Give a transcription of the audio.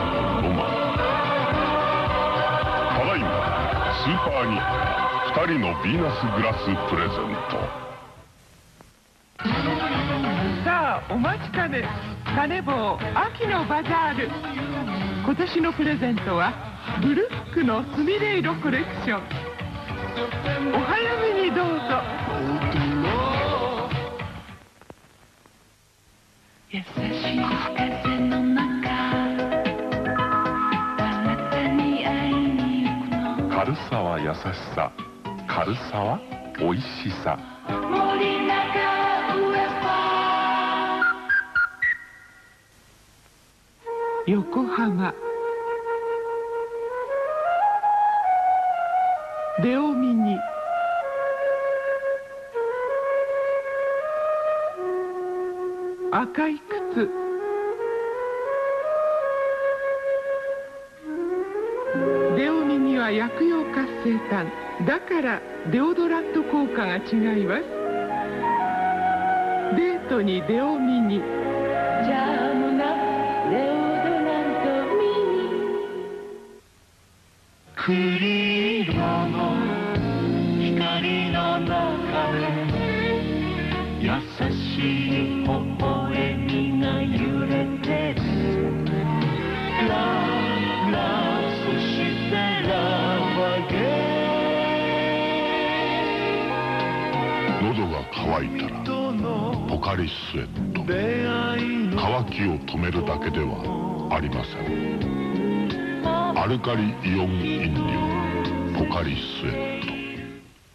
するロマンただいまスーパーニッ2人のヴィーナスグラスプレゼント。さあお待ちかね金棒秋のバザール。今年のプレゼントはブルックのスミレイ色コレクション。お早めにどうぞ。優しい風の軽さは優しさ。軽さは美味しさ。森永上横浜。レオミニ赤い靴。は薬用活性炭。だからデオドラント効果が違います。デートにレオミニ。ジャムなレオドラントミニ。栗色の光の中で優しい微喉が渇いたらポカリスエット渇きを止めるだけではありません。アルカリイオン飲料ポカリスエット。